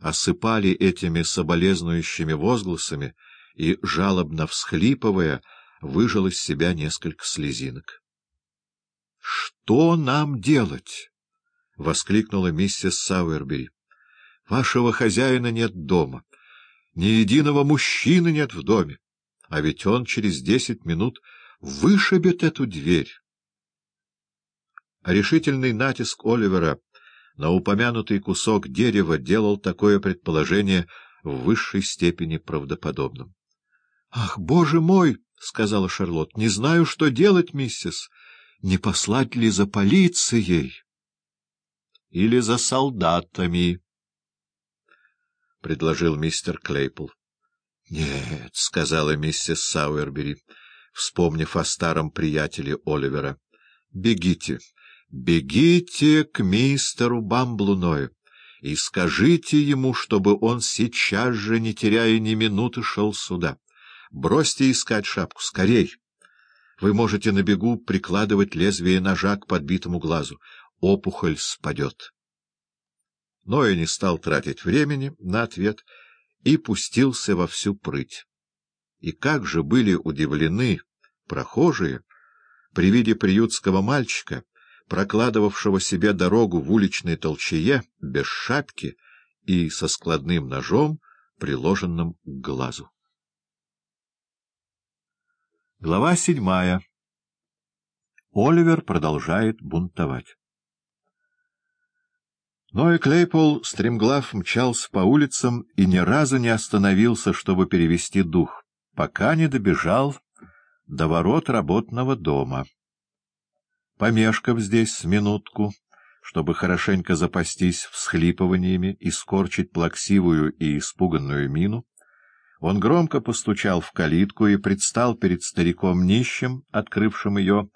осыпали этими соболезнующими возгласами и, жалобно всхлипывая, выжил из себя несколько слезинок. — Что нам делать? — воскликнула миссис Сауэрбери. — Вашего хозяина нет дома. Ни единого мужчины нет в доме. А ведь он через десять минут вышибет эту дверь. Решительный натиск Оливера на упомянутый кусок дерева делал такое предположение в высшей степени правдоподобным. — Ах, боже мой! — сказала Шарлотт. — Не знаю, что делать, миссис. Не послать ли за полицией? — Или за солдатами, — предложил мистер Клейпл. — Нет, — сказала миссис Сауэрбери, вспомнив о старом приятеле Оливера. — Бегите, бегите к мистеру Бамблуной и скажите ему, чтобы он сейчас же, не теряя ни минуты, шел сюда. Бросьте искать шапку, скорей! Вы можете на бегу прикладывать лезвие ножа к подбитому глазу. Опухоль спадет. Но и не стал тратить времени на ответ и пустился во всю прыть. И как же были удивлены прохожие при виде приютского мальчика, прокладывавшего себе дорогу в уличной толчее, без шапки и со складным ножом, приложенным к глазу. Глава седьмая. Оливер продолжает бунтовать. Но и Клейпол стремглав мчался по улицам и ни разу не остановился, чтобы перевести дух, пока не добежал до ворот работного дома. Помешкав здесь с минутку, чтобы хорошенько запастись всхлипываниями и скорчить плаксивую и испуганную мину, он громко постучал в калитку и предстал перед стариком нищим, открывшим ее,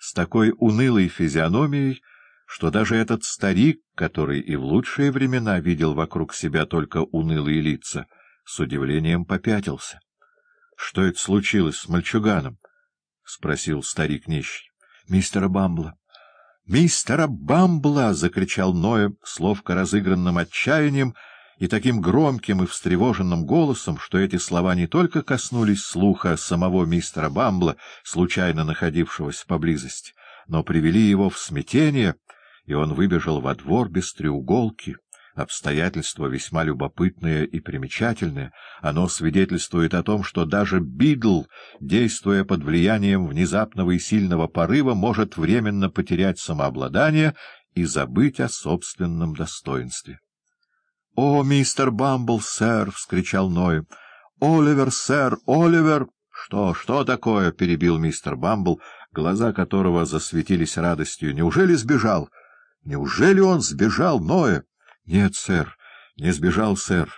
с такой унылой физиономией, что даже этот старик, который и в лучшие времена видел вокруг себя только унылые лица, с удивлением попятился. — Что это случилось с мальчуганом? — спросил старик нищий. — Мистера Бамбла. — Мистера Бамбла! — закричал Ноя с ловко разыгранным отчаянием и таким громким и встревоженным голосом, что эти слова не только коснулись слуха самого мистера Бамбла, случайно находившегося поблизости, но привели его в смятение — и он выбежал во двор без треуголки. Обстоятельство весьма любопытное и примечательное. Оно свидетельствует о том, что даже Бидл, действуя под влиянием внезапного и сильного порыва, может временно потерять самообладание и забыть о собственном достоинстве. — О, мистер Бамбл, сэр! — вскричал Ной. — Оливер, сэр, Оливер! — Что, что такое? — перебил мистер Бамбл, глаза которого засветились радостью. — Неужели сбежал? — Неужели он сбежал, Ноэ? — Нет, сэр, не сбежал, сэр.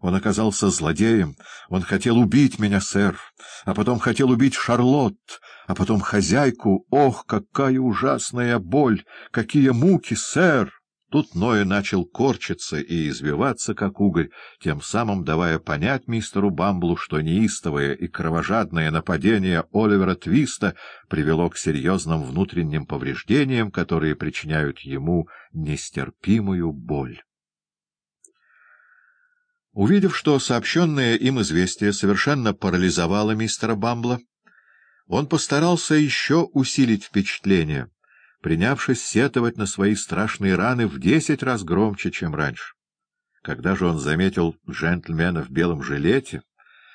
Он оказался злодеем. Он хотел убить меня, сэр, а потом хотел убить Шарлотт, а потом хозяйку. Ох, какая ужасная боль! Какие муки, сэр! Тут Ноя начал корчиться и извиваться, как угорь, тем самым давая понять мистеру Бамблу, что неистовое и кровожадное нападение Оливера Твиста привело к серьезным внутренним повреждениям, которые причиняют ему нестерпимую боль. Увидев, что сообщенное им известие совершенно парализовало мистера Бамбла, он постарался еще усилить впечатление — принявшись сетовать на свои страшные раны в десять раз громче, чем раньше. Когда же он заметил джентльмена в белом жилете,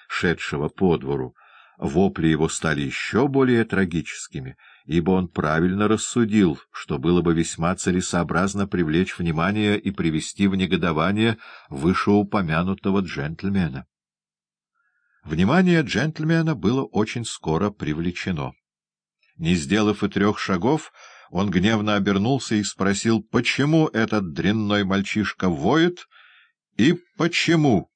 шедшего по двору, вопли его стали еще более трагическими, ибо он правильно рассудил, что было бы весьма целесообразно привлечь внимание и привести в негодование вышеупомянутого джентльмена. Внимание джентльмена было очень скоро привлечено. Не сделав и трех шагов, он гневно обернулся и спросил, почему этот дрянной мальчишка воет и почему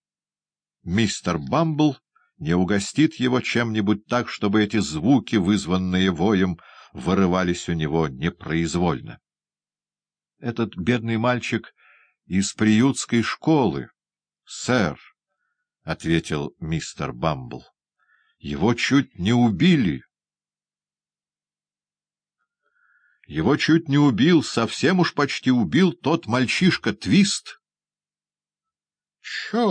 мистер Бамбл не угостит его чем-нибудь так, чтобы эти звуки, вызванные воем, вырывались у него непроизвольно. Этот бедный мальчик из приютской школы, сэр, — ответил мистер Бамбл. — Его чуть не убили. Его чуть не убил, совсем уж почти убил тот мальчишка Твист. черт!